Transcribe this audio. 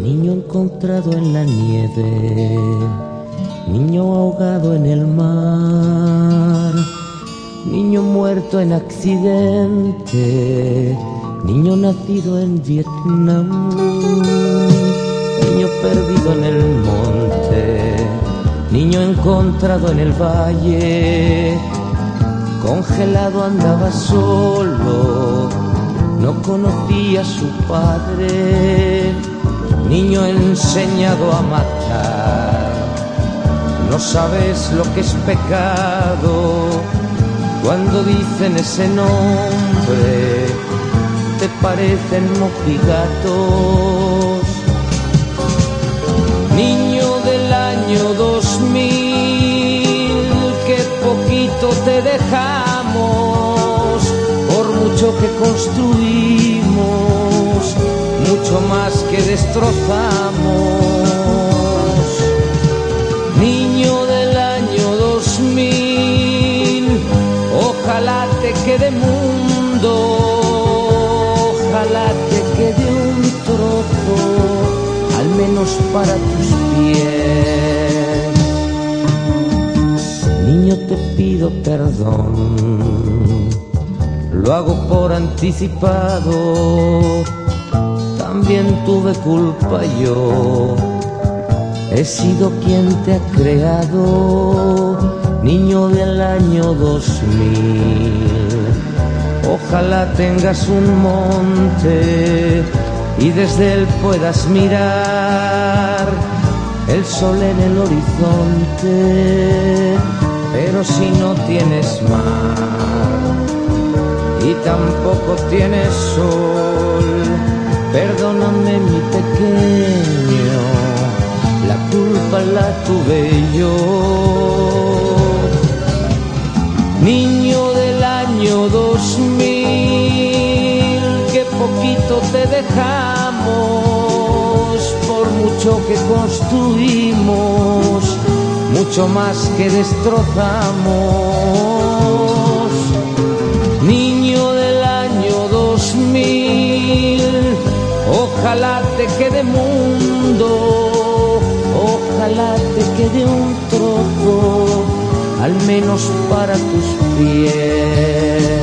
niño encontrado en la nieve, niño ahogado en el mar, niño muerto en accidente, niño nacido en Vietnam, niño perdido en el monte, niño encontrado en el valle, congelado andaba solo, no conocía a su padre niño enseñado a matar. No sabes lo que es pecado cuando dicen ese nombre, te parecen mojigatos. Niño del año 2000, que poquito te mucho que construimos mucho más que destrozamos. Niño del año 2000, ojalá te quede mundo, ojalá te quede un trozo, al menos para tus pies. Niño te pido perdón, lo hago por anticipado también tuve culpa yo. He sido quien te ha creado, niño del año 2000. Ojalá tengas un monte y desde él puedas mirar el sol en el horizonte. Pero si no tienes mar y tampoco tienes sol, Perdóname mi pequeño, la culpa la tuve yo. Niño del año 2000, que poquito te dejamos, por mucho que construimos, mucho más que destrozamos. Te quede mundo, ojalá te quede un trozo, al menos para tus pies.